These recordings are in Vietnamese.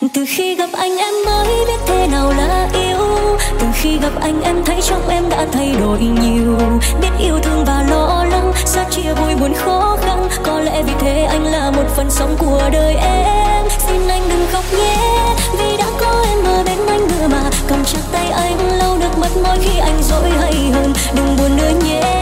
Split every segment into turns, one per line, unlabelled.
từ khi gặp anh em mới biết thế nào là yêu. Từ khi gặp anh em thấy trong em đã thay đổi nhiều. Biết yêu thương và lo lắng, xa chia vui buồn khó khăn. Có lẽ vì thế anh là một phần sống của đời em. Xin anh đừng khóc nhé, vì đã có em ở bên anh nữa mà. Cầm chặt tay anh lâu được mất mỗi khi anh dỗi hay hơn. Đừng buồn nữa nhé.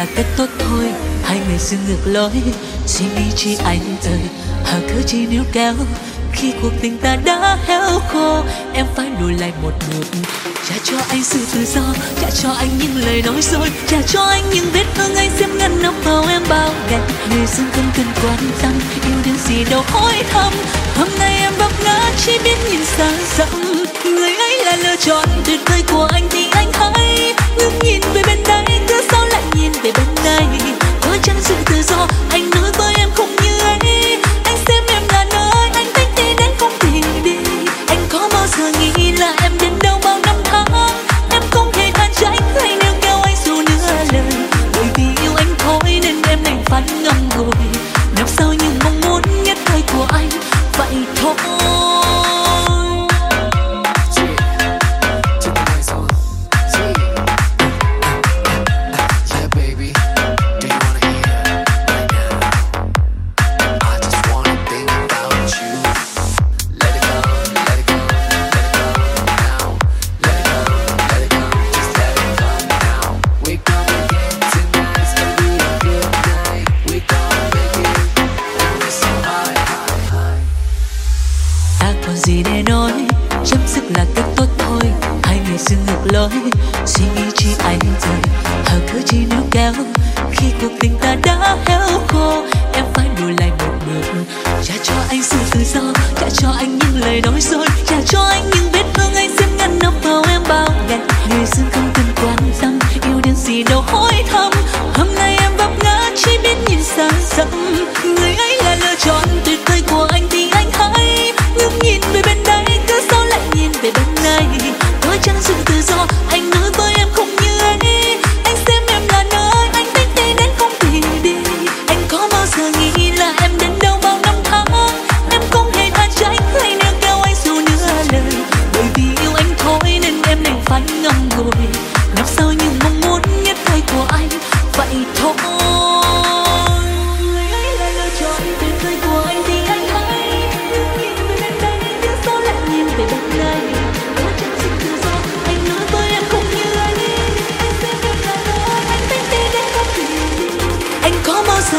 là kết tốt thôi. Hai người dừng ngược lối suy nghĩ chi anh ơi. Hờ cứ chi níu kéo, khi cuộc tình ta đã héo khô, em phải lùi lại một bước. Trả cho anh sự tự do, trả cho anh những lời nói dối, trả cho anh những vết thương anh xem ngăn nắp vào em bao ngày người dưng không cần quan tâm, yêu đến gì đâu hối thầm hôm nay em vấp ngã, chỉ biết nhìn xa xăm người ấy là lựa chọn tuyệt vời của anh thì anh hãy ngước nhìn về bên đây. Cứ sao lại yên về bên đây. Có chăng sự tự do anh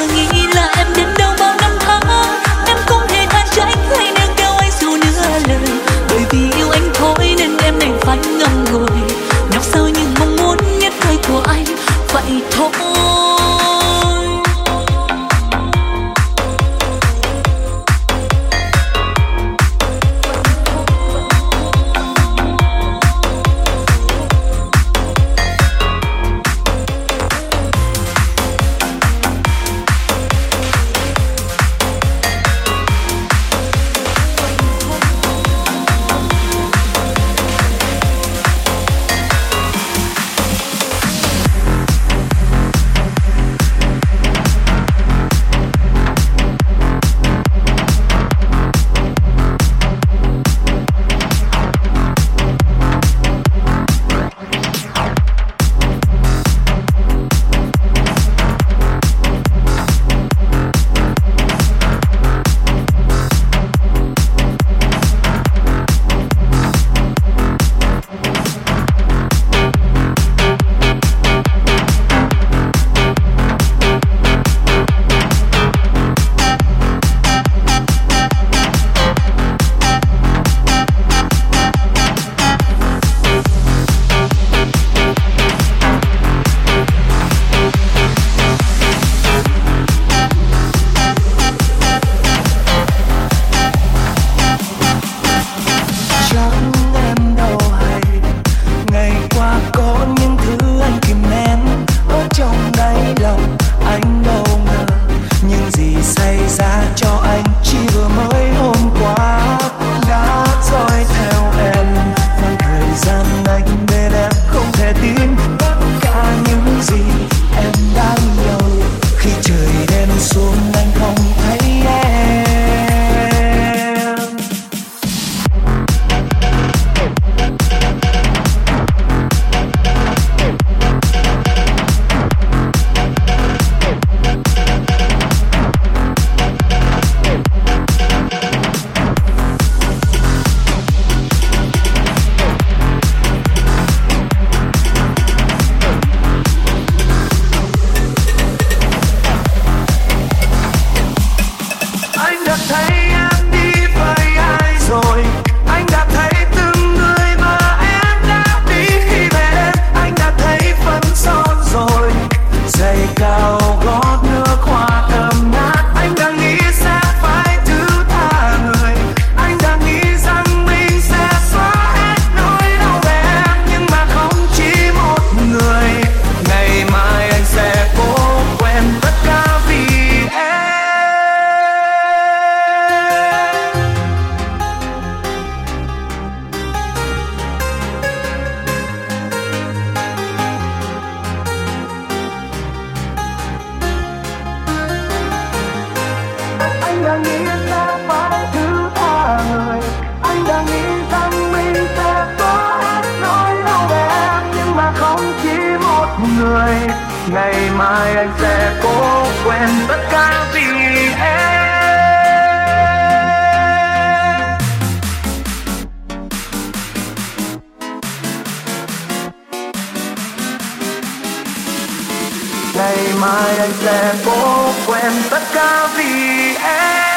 wangi anh
sẽ cố quên tất cả vì em.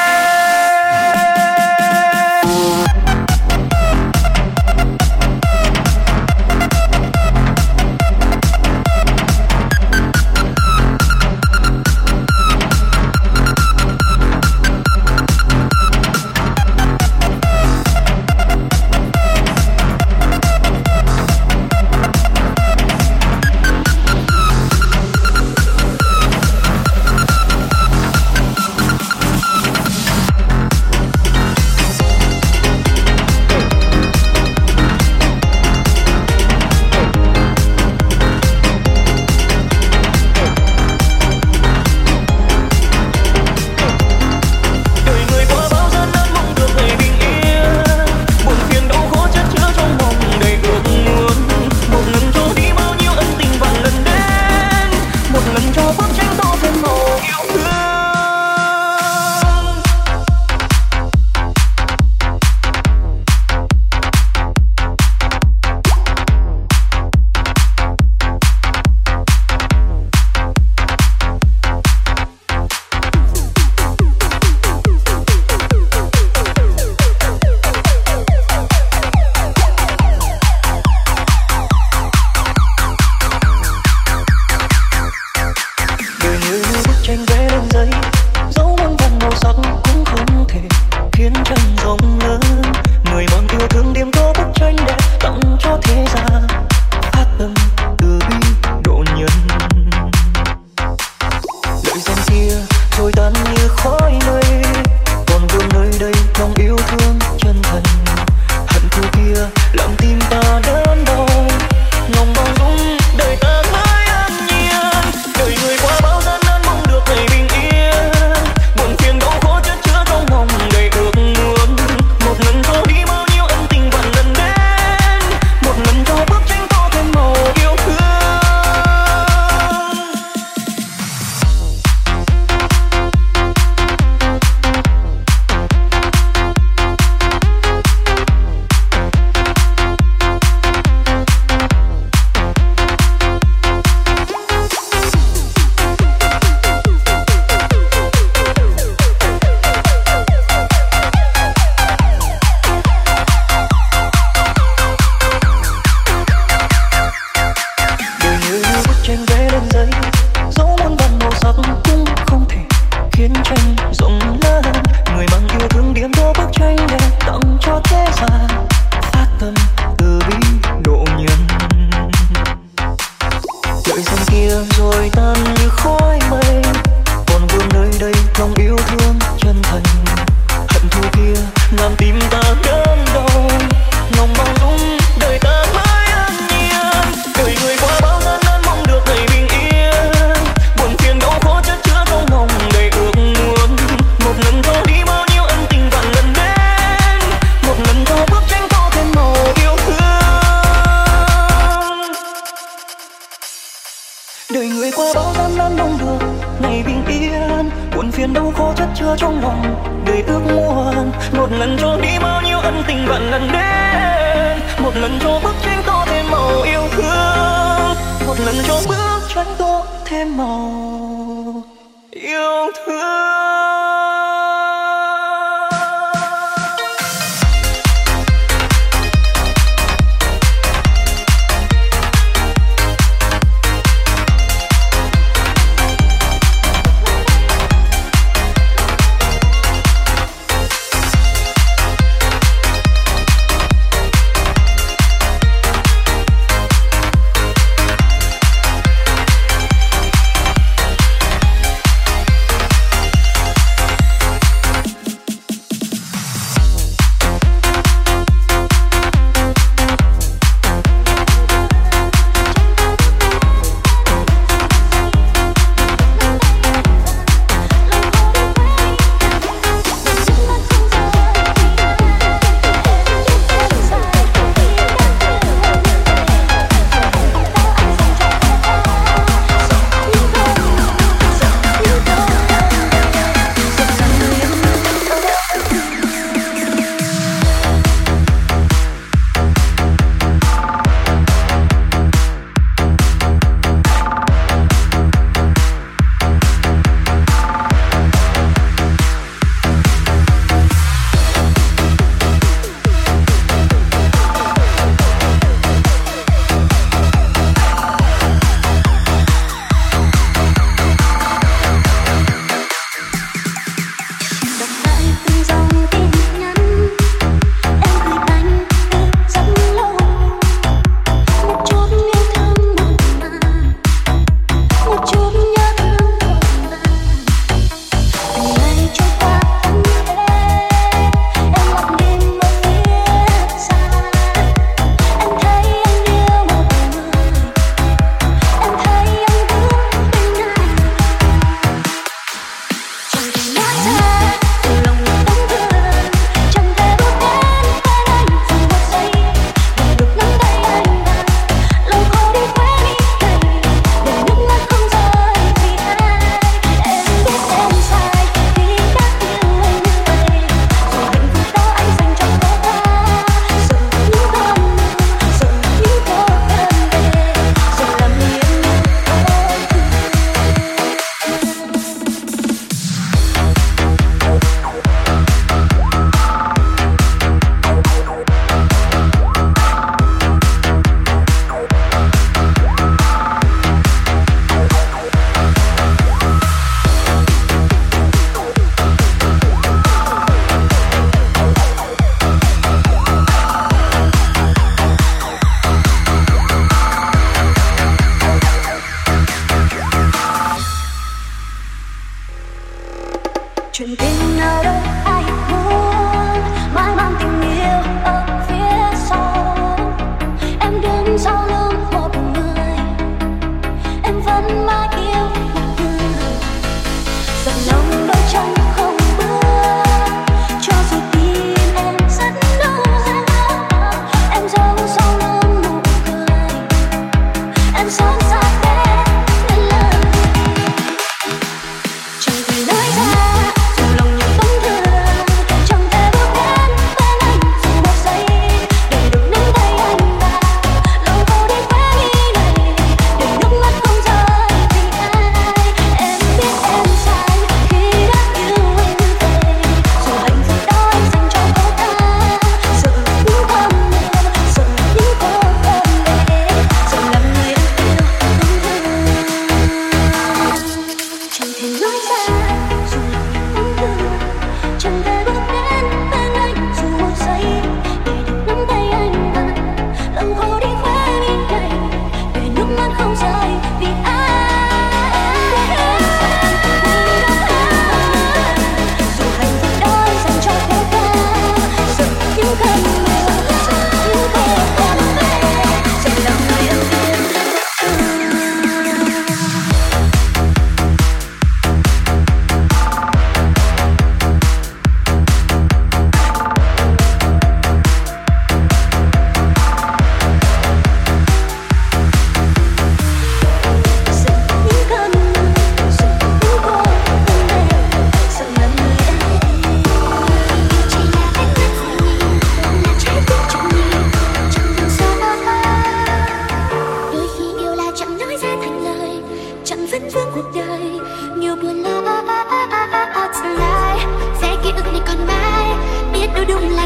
đời người qua bao gian nan mong được ngày bình yên. Buồn phiền đau khổ chất chứa trong lòng, đời ước muôn một lần cho đi bao nhiêu ân tình vạn lần đến. Một lần cho bước tranh tô thêm màu yêu thương. Một lần cho bước tranh tô thêm màu yêu thương.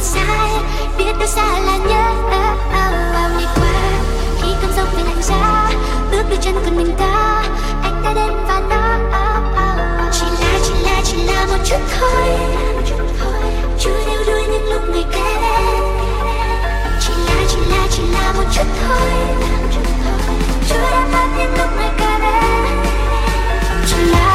sai, biết đâu xa là nhớ. Ngày qua, khi cơn giông về lạnh giá, bước đôi chân của mình ta anh đã đến và nó chỉ là chỉ là chỉ là một chút thôi. Chưa yêu đuôi những lúc ngày kém chỉ là chỉ là chỉ là một chút thôi. Chưa đã mất những lúc ngày
kém chỉ là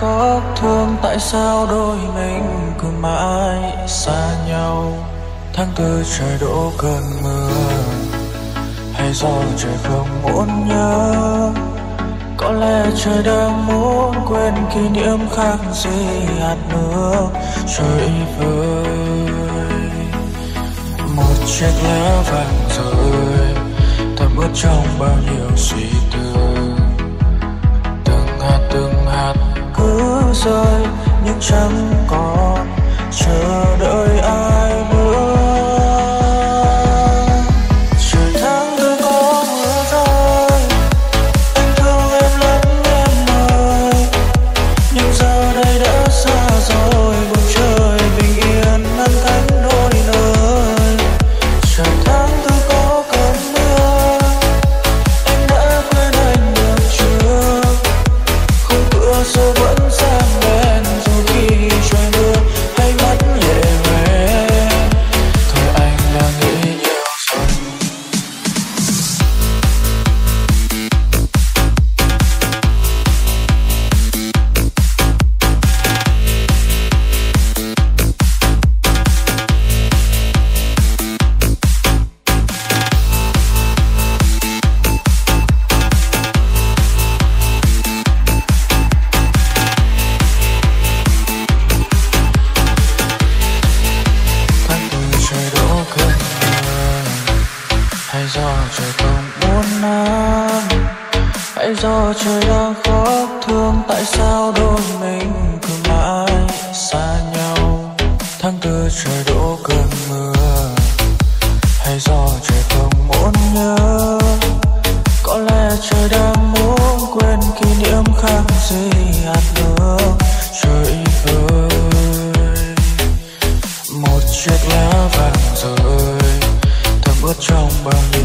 khóc thương, tại sao đôi mình cứ mãi xa nhau? Tháng tư trời đổ cơn mưa, hay do trời không muốn nhớ? Có lẽ trời đang muốn quên kỷ niệm khác gì hạt nước trời vơi. Một chiếc lá vàng rơi ta bước trong bao nhiêu suy cứ rơi nhưng chẳng còn chờ đợi ai. trời không muốn nhớ, có lẽ trời đang muốn quên kỷ niệm khác gì hạt nước trời ơi. Một chiếc lá vàng rơi, thấm ướt trong bao nhiêu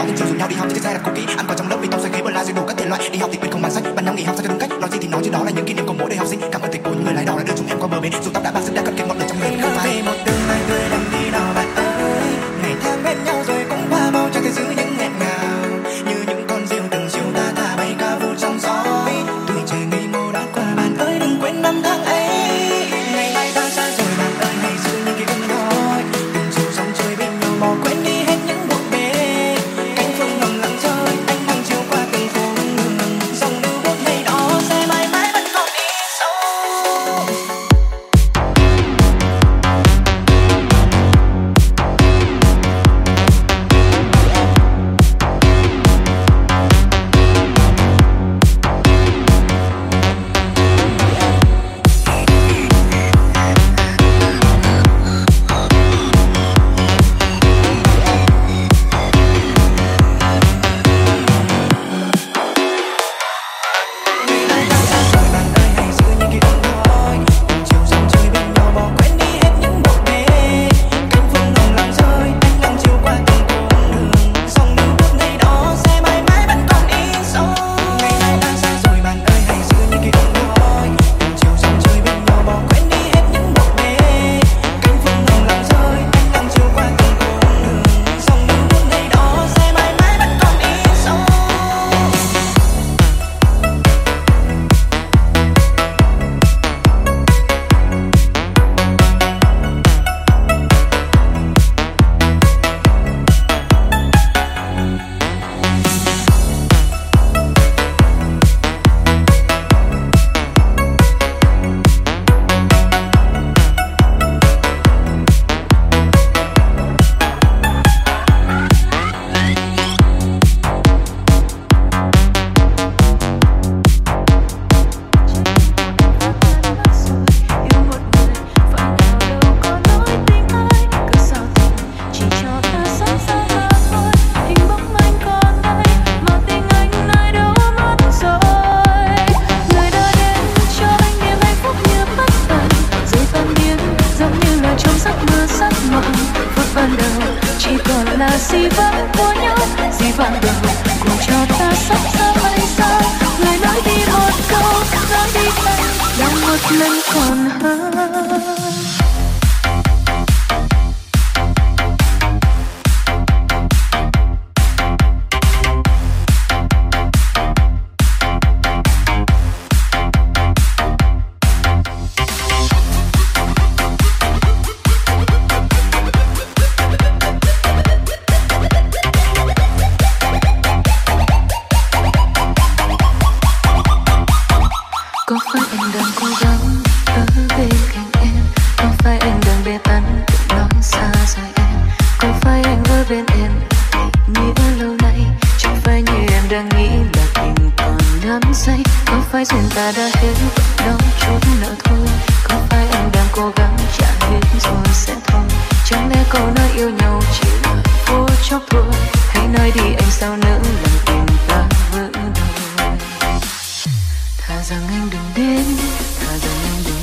đó nên chiều rủ nhau, đi học chiếc xe đạp cũ kỹ. Ăn vào trong lớp vì tao xoay ghế bờ la rồi đủ các thể loại. Đi học thì quên không bán sách, bạn nhau nghỉ học sao cho đúng cách?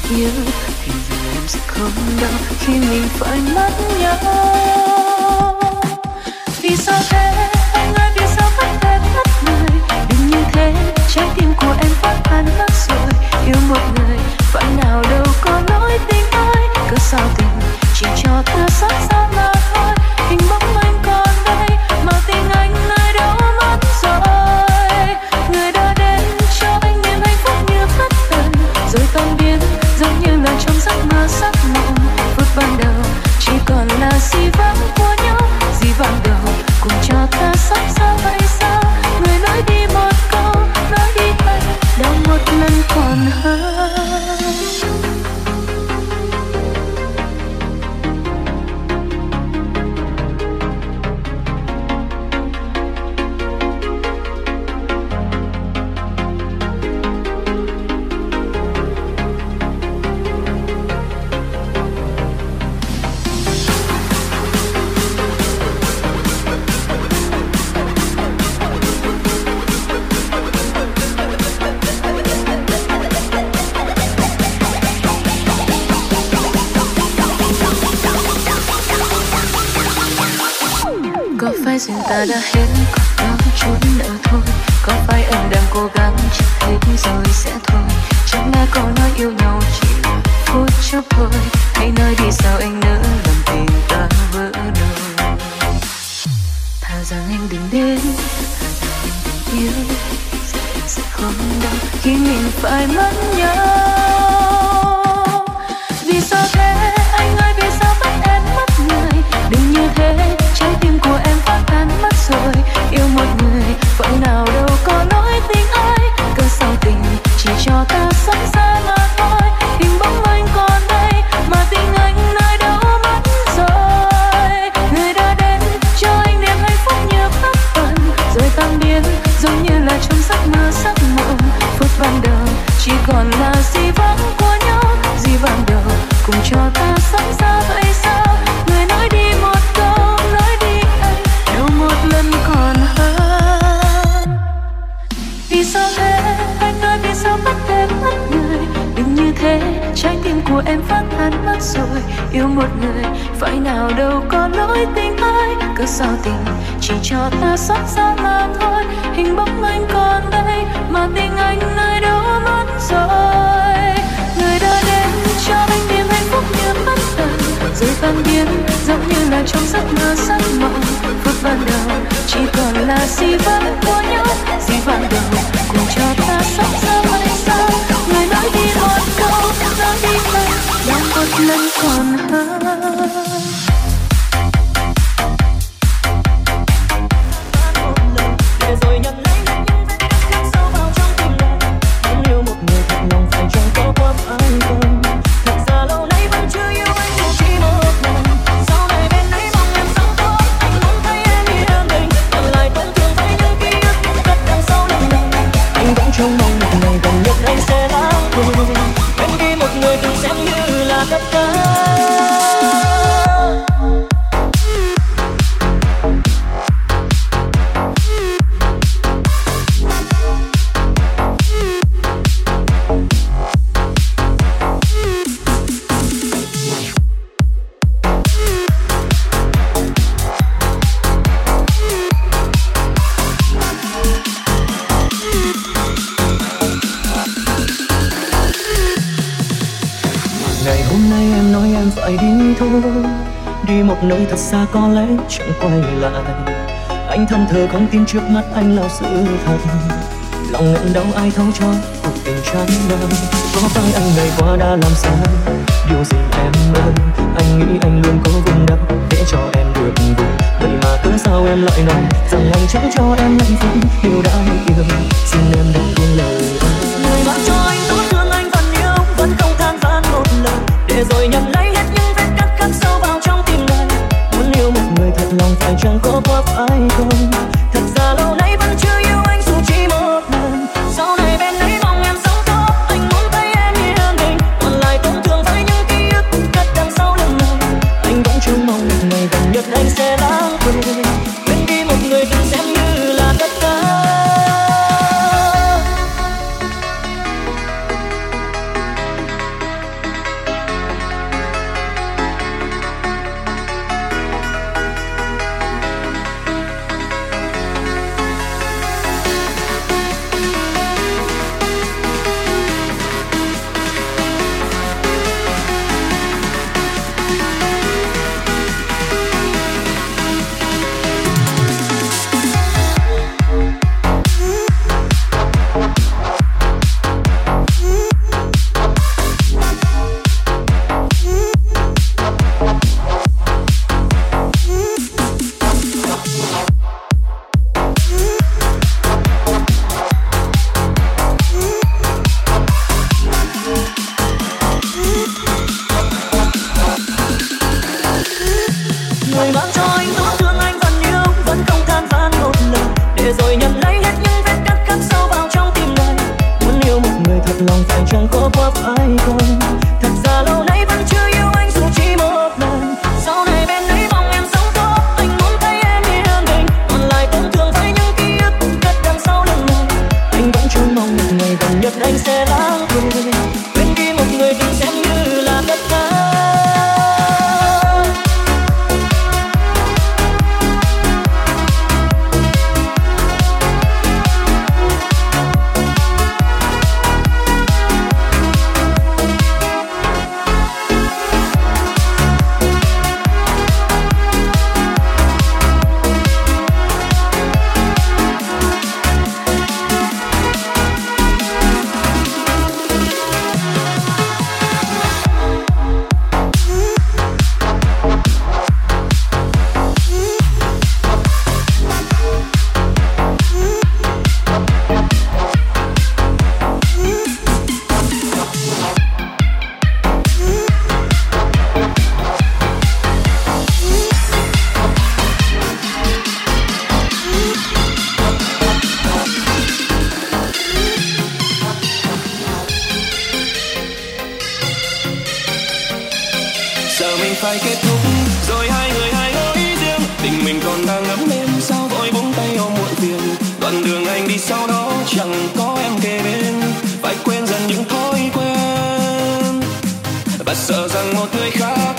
yêu. Thì giờ em sẽ không đau khi mình phải mất nhau. Vì sao thế? Anh ơi vì sao phải thế mất người đừng như thế, trái tim của em phát tan mất rồi. Yêu một người phải nào đâu có nỗi tình ơi cớ sao tình chỉ cho ta xót xa một người. Phải nào đâu có lỗi tình ai, cứ sao tình chỉ cho ta xót xa mà thôi. Hình bóng anh còn đây, mà tình anh nơi đâu mất rồi. Người đã đến cho anh niềm hạnh phúc như bất tận. Rồi tan biến giống như là trong giấc mơ sắc mộng. Phút ban đầu, chỉ còn là si vấn của nhau. Si ban đầu cùng cho ta xót xa mai sau người nói đi một câu, nói đi mình tốt
lắm còn hơn thật xa có lẽ chẳng quay lại. Anh thầm thờ không tin trước mắt anh là sự thật. Lòng nghẹn đau ai thấu cho cuộc tình chán ngang có phải anh ngày qua đã làm sai? Điều gì em ơi? Anh nghĩ anh luôn cố vun đắp để cho em được vui. Vậy mà cớ sao em lại nói rằng anh chẳng cho em hạnh phúc yêu đã yêu xin em đừng buông lời
người bạn cho anh tổn thương anh vẫn yêu, vẫn không than vãn một lời. Để rồi nhận
lẫn phải
kết thúc. Rồi hai người hai lối riêng, tình mình còn đang ấm êm sao vội buông tay ôm muộn phiền? Đoạn đường anh đi sau đó chẳng có em kề bên. Phải quên dần những thói quen. Và sợ rằng một người khác